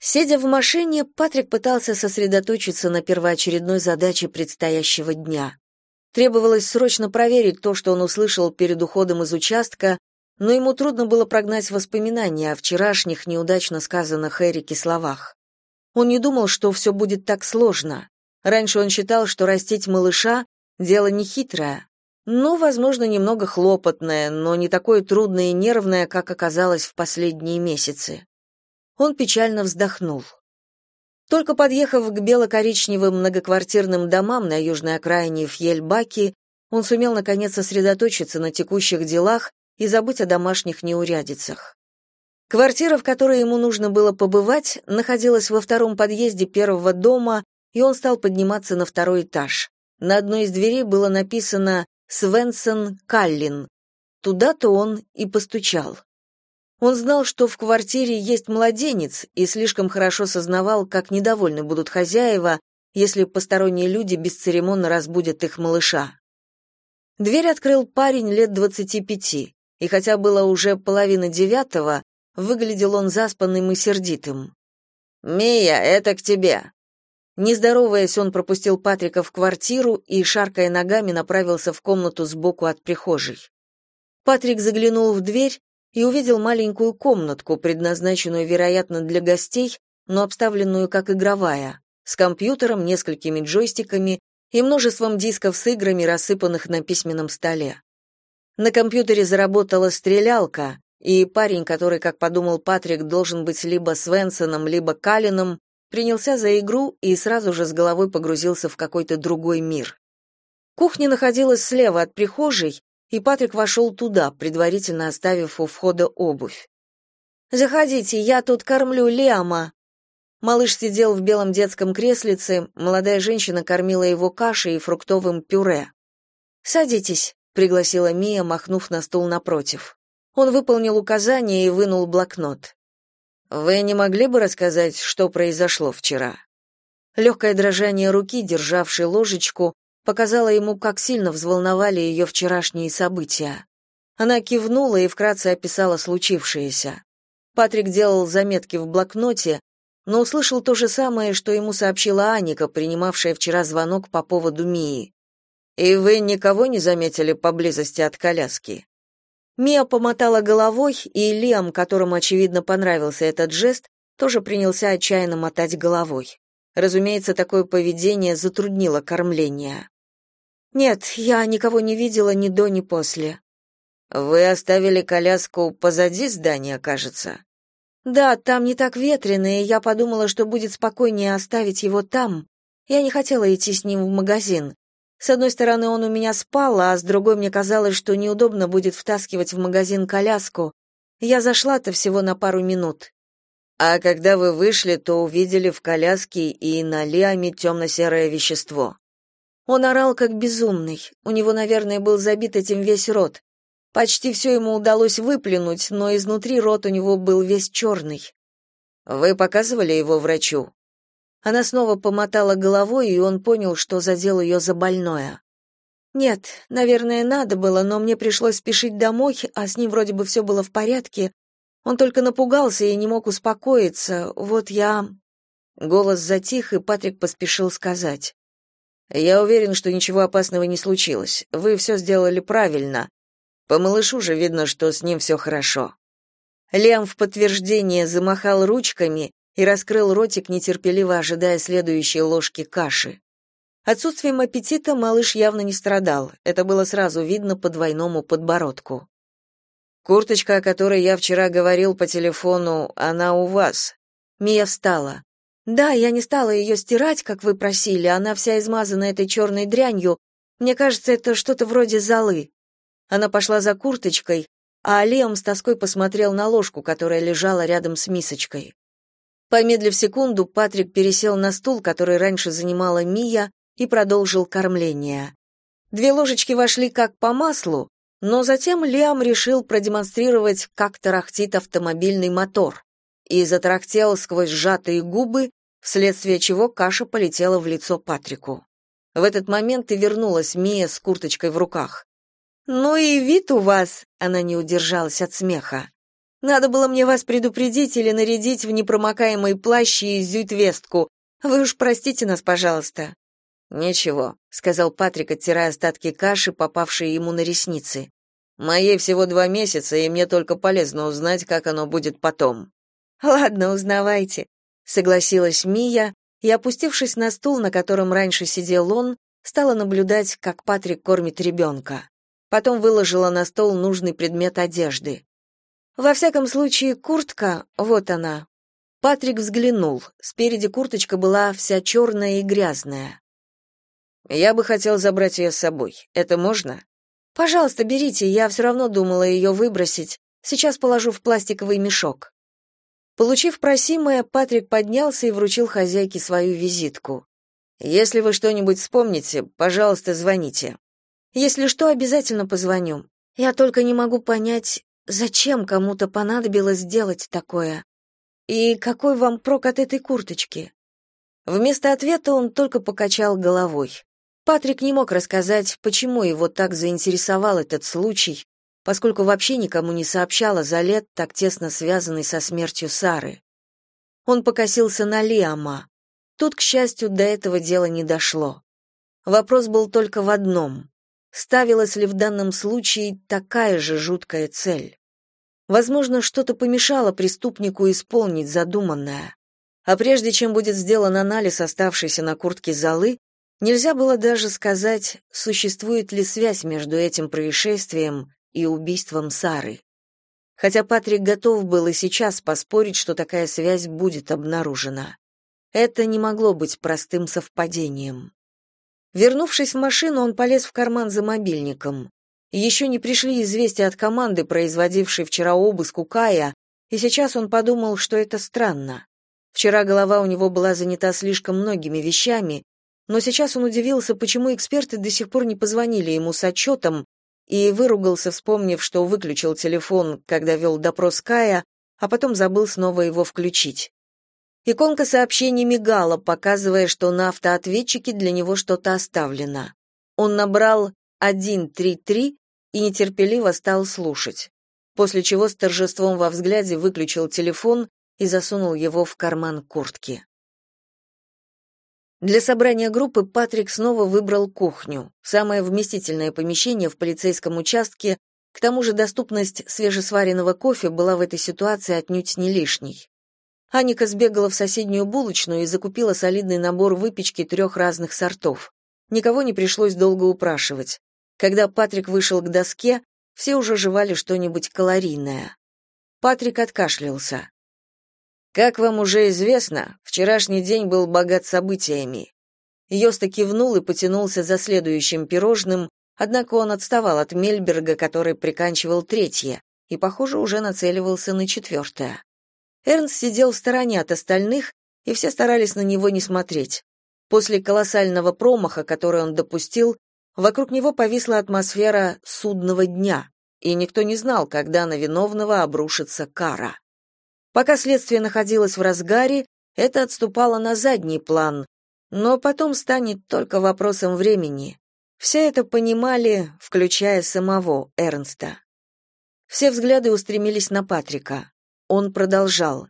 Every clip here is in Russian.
Сидя в машине, Патрик пытался сосредоточиться на первоочередной задаче предстоящего дня. Требовалось срочно проверить то, что он услышал перед уходом из участка, но ему трудно было прогнать воспоминания о вчерашних неудачно сказанных Эрике словах. Он не думал, что все будет так сложно. Раньше он считал, что растить малыша — дело нехитрое. Ну, возможно, немного хлопотное, но не такое трудное и нервное, как оказалось в последние месяцы. Он печально вздохнул. Только подъехав к бело-коричневым многоквартирным домам на южной окраине Фьельбаки, он сумел наконец сосредоточиться на текущих делах и забыть о домашних неурядицах. Квартира, в которой ему нужно было побывать, находилась во втором подъезде первого дома, и он стал подниматься на второй этаж. На одной из дверей было написано «Свенсон Каллин». Туда-то он и постучал. Он знал, что в квартире есть младенец, и слишком хорошо сознавал, как недовольны будут хозяева, если посторонние люди бесцеремонно разбудят их малыша. Дверь открыл парень лет двадцати пяти, и хотя было уже половина девятого, выглядел он заспанным и сердитым. «Мия, это к тебе!» Не здороваясь, он пропустил Патрика в квартиру и, шаркая ногами, направился в комнату сбоку от прихожей. Патрик заглянул в дверь и увидел маленькую комнатку, предназначенную, вероятно, для гостей, но обставленную как игровая, с компьютером, несколькими джойстиками и множеством дисков с играми, рассыпанных на письменном столе. На компьютере заработала стрелялка, и парень, который, как подумал Патрик, должен быть либо Свенсоном, либо Калином, принялся за игру и сразу же с головой погрузился в какой-то другой мир. Кухня находилась слева от прихожей, и Патрик вошел туда, предварительно оставив у входа обувь. «Заходите, я тут кормлю Лиама». Малыш сидел в белом детском креслице, молодая женщина кормила его кашей и фруктовым пюре. «Садитесь», — пригласила Мия, махнув на стул напротив. Он выполнил указание и вынул блокнот. «Вы не могли бы рассказать, что произошло вчера?» Легкое дрожание руки, державшей ложечку, показала ему, как сильно взволновали ее вчерашние события. Она кивнула и вкратце описала случившееся. Патрик делал заметки в блокноте, но услышал то же самое, что ему сообщила Аника, принимавшая вчера звонок по поводу Мии. «И вы никого не заметили поблизости от коляски?» Мия помотала головой, и Лиам, которому, очевидно, понравился этот жест, тоже принялся отчаянно мотать головой. Разумеется, такое поведение затруднило кормление. Нет, я никого не видела ни до, ни после. Вы оставили коляску позади здания, кажется. Да, там не так ветрено, и я подумала, что будет спокойнее оставить его там. Я не хотела идти с ним в магазин. С одной стороны, он у меня спал, а с другой мне казалось, что неудобно будет втаскивать в магазин коляску. Я зашла-то всего на пару минут. А когда вы вышли, то увидели в коляске и на Лиаме темно-серое вещество. Он орал как безумный. У него, наверное, был забит этим весь рот. Почти все ему удалось выплюнуть, но изнутри рот у него был весь черный. Вы показывали его врачу? Она снова помотала головой, и он понял, что задел ее за больное. Нет, наверное, надо было, но мне пришлось спешить домой, а с ним вроде бы все было в порядке. Он только напугался и не мог успокоиться. Вот я Голос затих, и Патрик поспешил сказать: я уверен, что ничего опасного не случилось. Вы все сделали правильно. По малышу же видно, что с ним все хорошо. Лем в подтверждение замахал ручками и раскрыл ротик, нетерпеливо ожидая следующей ложки каши. Отсутствием аппетита малыш явно не страдал. Это было сразу видно по двойному подбородку. Курточка, о которой я вчера говорил по телефону, она у вас. Мия встала. Да, я не стала ее стирать, как вы просили, она вся измазана этой черной дрянью. Мне кажется, это что-то вроде золы. Она пошла за курточкой, а Лиам с тоской посмотрел на ложку, которая лежала рядом с мисочкой. Помедлив секунду, Патрик пересел на стул, который раньше занимала Мия, и продолжил кормление. Две ложечки вошли как по маслу, но затем Лиам решил продемонстрировать, как тарахтит автомобильный мотор, и затарахтел сквозь сжатые губы, вследствие чего каша полетела в лицо Патрику. В этот момент и вернулась Мия с курточкой в руках. «Ну и вид у вас!» — она не удержалась от смеха. Надо было мне вас предупредить или нарядить в непромокаемый плащ и зюитвестку. Вы уж простите нас, пожалуйста». «Ничего», — сказал Патрик, оттирая остатки каши, попавшие ему на ресницы. «Моей всего два месяца, и мне только полезно узнать, как оно будет потом». «Ладно, узнавайте», — согласилась Мия, и, опустившись на стул, на котором раньше сидел он, стала наблюдать, как Патрик кормит ребенка. Потом выложила на стол нужный предмет одежды. Во всяком случае, куртка, вот она. Патрик взглянул. Спереди курточка была вся черная и грязная. Я бы хотел забрать ее с собой. Это можно? Пожалуйста, берите, я все равно думала ее выбросить. Сейчас положу в пластиковый мешок. Получив просимое, Патрик поднялся и вручил хозяйке свою визитку. Если вы что-нибудь вспомните, пожалуйста, звоните. Если что, обязательно позвоню. Я только не могу понять, Зачем кому-то понадобилось сделать такое? И какой вам прок от этой курточки? Вместо ответа он только покачал головой. Патрик не мог рассказать, почему его так заинтересовал этот случай, поскольку вообще никому не сообщал о Залет, так тесно связанный со смертью Сары. Он покосился на Лиама. Тут, к счастью, до этого дела не дошло. Вопрос был только в одном. Ставилась ли в данном случае такая же жуткая цель? Возможно, что-то помешало преступнику исполнить задуманное. А прежде чем будет сделан анализ оставшейся на куртке золы, нельзя было даже сказать, существует ли связь между этим происшествием и убийством Сары. Хотя Патрик готов был и сейчас поспорить, что такая связь будет обнаружена. Это не могло быть простым совпадением. Вернувшись в машину, он полез в карман за мобильником. Еще не пришли известия от команды, производившей вчера обыск у Кая, и сейчас он подумал, что это странно. Вчера голова у него была занята слишком многими вещами, но сейчас он удивился, почему эксперты до сих пор не позвонили ему с отчетом, и выругался, вспомнив, что выключил телефон, когда вел допрос Кая, а потом забыл снова его включить. Иконка сообщений мигала, показывая, что на автоответчике для него что-то оставлено. Он набрал 133 и нетерпеливо стал слушать, после чего с торжеством во взгляде выключил телефон и засунул его в карман куртки. Для собрания группы Патрик снова выбрал кухню, самое вместительное помещение в полицейском участке, к тому же доступность свежесваренного кофе была в этой ситуации отнюдь не лишней. Аника сбегала в соседнюю булочную и закупила солидный набор выпечки трех разных сортов. Никого не пришлось долго упрашивать. Когда Патрик вышел к доске, все уже жевали что-нибудь калорийное. Патрик откашлялся. Как вам уже известно, вчерашний день был богат событиями. Йоста кивнул и потянулся за следующим пирожным, однако он отставал от Мельберга, который приканчивал третье, и, похоже, уже нацеливался на четвертое. Эрнст сидел в стороне от остальных, и все старались на него не смотреть. После колоссального промаха, который он допустил, Вокруг него повисла атмосфера судного дня, и никто не знал, когда на виновного обрушится кара. Пока следствие находилось в разгаре, это отступало на задний план, но потом станет только вопросом времени. Все это понимали, включая самого Эрнста. Все взгляды устремились на Патрика. Он продолжал.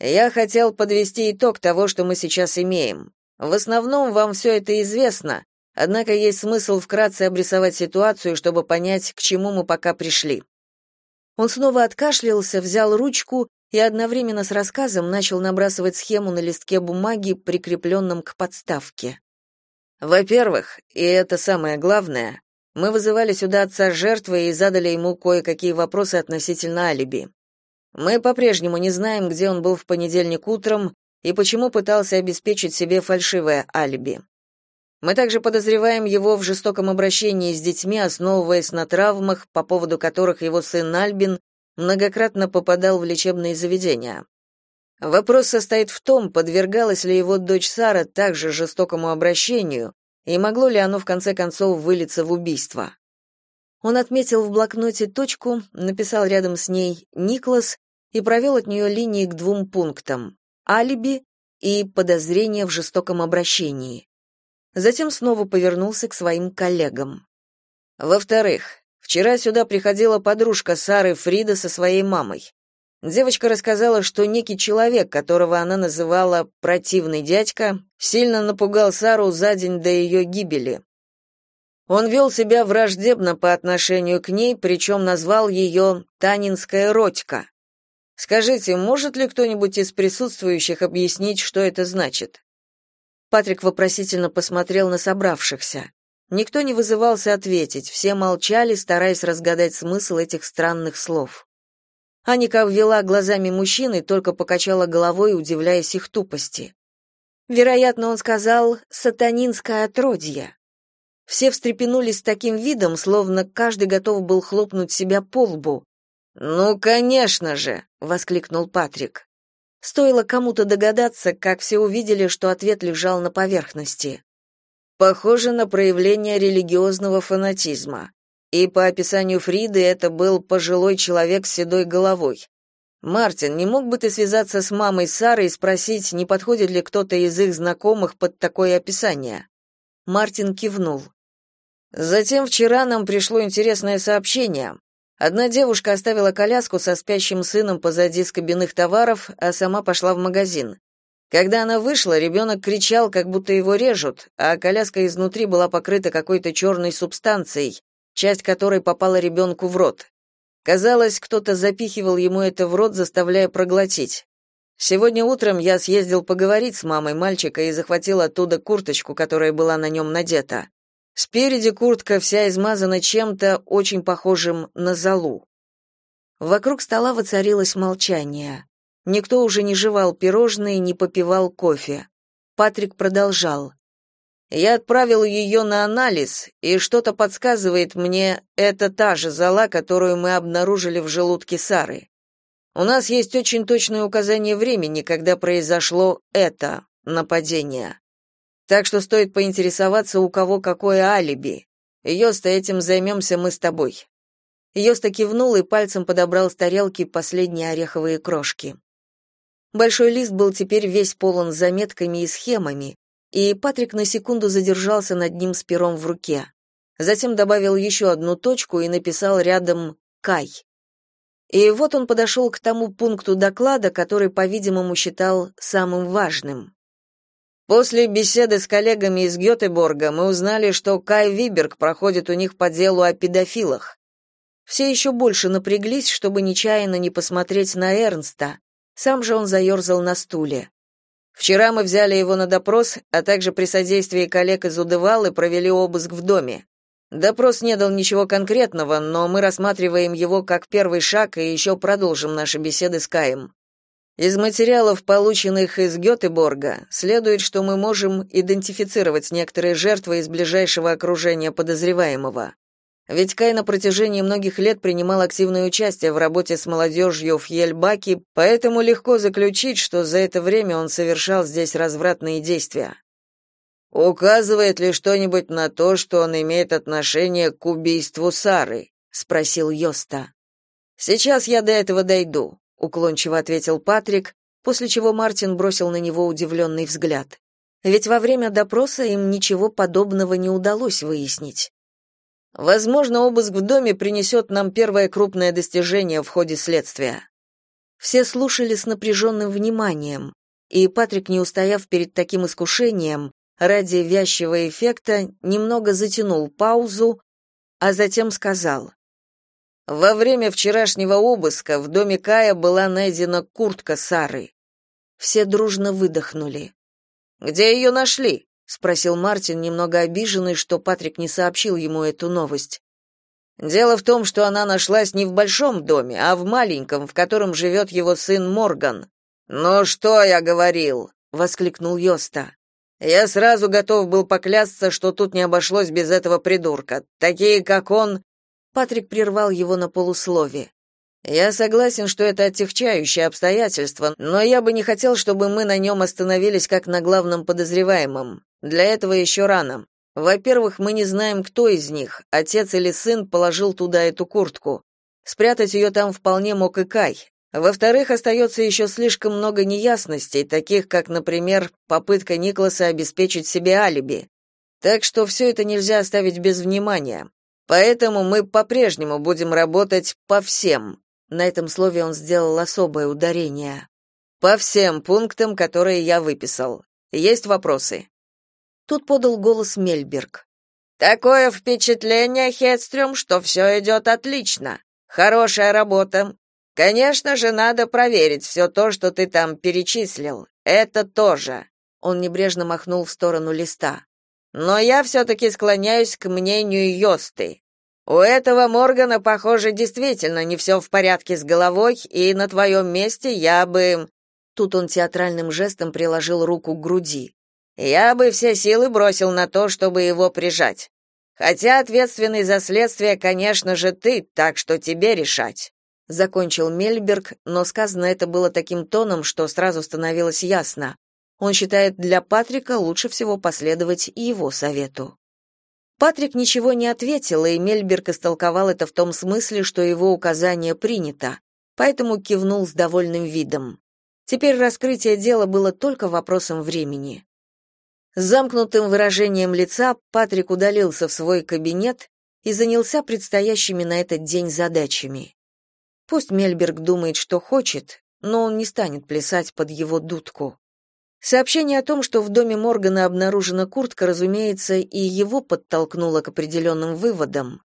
«Я хотел подвести итог того, что мы сейчас имеем. В основном вам все это известно, Однако есть смысл вкратце обрисовать ситуацию, чтобы понять, к чему мы пока пришли. Он снова откашлялся, взял ручку и одновременно с рассказом начал набрасывать схему на листке бумаги, прикрепленном к подставке. Во-первых, и это самое главное, мы вызывали сюда отца жертвы и задали ему кое-какие вопросы относительно алиби. Мы по-прежнему не знаем, где он был в понедельник утром и почему пытался обеспечить себе фальшивое алиби. Мы также подозреваем его в жестоком обращении с детьми, основываясь на травмах, по поводу которых его сын Альбин многократно попадал в лечебные заведения. Вопрос состоит в том, подвергалась ли его дочь Сара также жестокому обращению, и могло ли оно в конце концов вылиться в убийство. Он отметил в блокноте точку, написал рядом с ней «Никлас» и провел от нее линии к двум пунктам — алиби и подозрение в жестоком обращении затем снова повернулся к своим коллегам. Во-вторых, Вчера сюда приходила подружка Сары Фрида со своей мамой. Девочка рассказала, что некий человек, которого она называла «противный дядька», сильно напугал Сару за день до ее гибели. Он вел себя враждебно по отношению к ней, причем назвал ее «Танинская Родька». Скажите, может ли кто-нибудь из присутствующих объяснить, что это значит? Патрик вопросительно посмотрел на собравшихся. Никто не вызывался ответить, все молчали, стараясь разгадать смысл этих странных слов. Аника ввела глазами мужчины, только покачала головой, удивляясь их тупости. Вероятно, он сказал «сатанинское отродье». Все встрепенулись с таким видом, словно каждый готов был хлопнуть себя по лбу. «Ну, конечно же!» — воскликнул Патрик. Стоило кому-то догадаться, как все увидели, что ответ лежал на поверхности. Похоже на проявление религиозного фанатизма. И по описанию Фриды это был пожилой человек с седой головой. Мартин, не мог бы ты связаться с мамой Сары и спросить, не подходит ли кто-то из их знакомых под такое описание? Мартин кивнул. Затем вчера нам пришло интересное сообщение. Одна девушка оставила коляску со спящим сыном позади скобяных товаров, а сама пошла в магазин. Когда она вышла, ребенок кричал, как будто его режут, а коляска изнутри была покрыта какой-то черной субстанцией, часть которой попала ребенку в рот. Казалось, кто-то запихивал ему это в рот, заставляя проглотить. Сегодня утром я съездил поговорить с мамой мальчика и захватил оттуда курточку, которая была на нем надета. Спереди куртка вся измазана чем-то очень похожим на золу. Вокруг стола воцарилось молчание. Никто уже не жевал пирожные, не попивал кофе. Патрик продолжал. Я отправил ее на анализ, и что-то подсказывает мне, это та же зола, которую мы обнаружили в желудке Сары. У нас есть очень точное указание времени, когда произошло это нападение. Так что стоит поинтересоваться, у кого какое алиби. Йоста, этим займемся мы с тобой». Йоста кивнул и пальцем подобрал с тарелки последние ореховые крошки. Большой лист был теперь весь полон заметками и схемами, и Патрик на секунду задержался над ним с пером в руке. Затем добавил еще одну точку и написал рядом «Кай». И вот он подошел к тому пункту доклада, который, по-видимому, считал самым важным. После беседы с коллегами из Гётеборга мы узнали, что Кай Виберг проходит у них по делу о педофилах. Все еще больше напряглись, чтобы нечаянно не посмотреть на Эрнста. Сам же он заерзал на стуле. Вчера мы взяли его на допрос, а также при содействии коллег из Удывалы провели обыск в доме. Допрос не дал ничего конкретного, но мы рассматриваем его как первый шаг и еще продолжим наши беседы с Каем. Из материалов, полученных из Гётеборга, следует, что мы можем идентифицировать некоторые жертвы из ближайшего окружения подозреваемого. Ведь Кай на протяжении многих лет принимал активное участие в работе с молодежью в Ельбаке, поэтому легко заключить, что за это время он совершал здесь развратные действия. «Указывает ли что-нибудь на то, что он имеет отношение к убийству Сары?» — спросил Йоста. «Сейчас я до этого дойду уклончиво ответил Патрик, после чего Мартин бросил на него удивленный взгляд. Ведь во время допроса им ничего подобного не удалось выяснить. Возможно, обыск в доме принесет нам первое крупное достижение в ходе следствия. Все слушали с напряженным вниманием, и Патрик, не устояв перед таким искушением, ради вязчего эффекта немного затянул паузу, а затем сказал: во время вчерашнего обыска в доме Кая была найдена куртка Сары. Все дружно выдохнули. Где ее нашли? Спросил Мартин, немного обиженный, что Патрик не сообщил ему эту новость. Дело в том, что она нашлась не в большом доме, а в маленьком, в котором живет его сын Морган. "Ну что я говорил?" воскликнул Йоста. Я сразу готов был поклясться, что тут не обошлось без этого придурка. Такие, как он, Патрик прервал его на полуслове. Я согласен, что это отягчающее обстоятельство, но я бы не хотел, чтобы мы на нем остановились как на главном подозреваемом. Для этого еще рано. Во-первых, мы не знаем, кто из них, отец или сын, положил туда эту куртку. Спрятать ее там вполне мог и Кай. Во-вторых, остается еще слишком много неясностей, таких как, например, попытка Никласа обеспечить себе алиби. Так что все это нельзя оставить без внимания. Поэтому мы по-прежнему будем работать по всем. На этом слове он сделал особое ударение. По всем пунктам, которые я выписал. Есть вопросы? Тут подал голос Мельберг. Такое впечатление, Хедстрём, что все идет отлично. Хорошая работа. Конечно же, надо проверить все то, что ты там перечислил. Это тоже. Он небрежно махнул в сторону листа. Но я все-таки склоняюсь к мнению Йосты. У этого Моргана, похоже, действительно не все в порядке с головой, и на твоем месте я бы...» Тут он театральным жестом приложил руку к груди. «Я бы все силы бросил на то, чтобы его прижать. Хотя ответственный за следствие, конечно же, ты, так что тебе решать». Закончил Мельберг, но сказано это было таким тоном, что сразу становилось ясно. Он считает, для Патрика лучше всего последовать его совету. Патрик ничего не ответил, и Мельберг истолковал это в том смысле, что его указание принято, поэтому кивнул с довольным видом. Теперь раскрытие дела было только вопросом времени. С замкнутым выражением лица Патрик удалился в свой кабинет и занялся предстоящими на этот день задачами. Пусть Мельберг думает, что хочет, но он не станет плясать под его дудку. Сообщение о том, что в доме Моргана обнаружена куртка, разумеется, и его подтолкнуло к определенным выводам.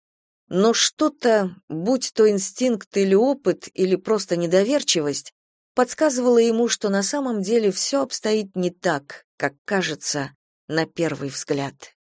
Но что-то, будь то инстинкт или опыт, или просто недоверчивость, подсказывало ему, что на самом деле все обстоит не так, как кажется на первый взгляд.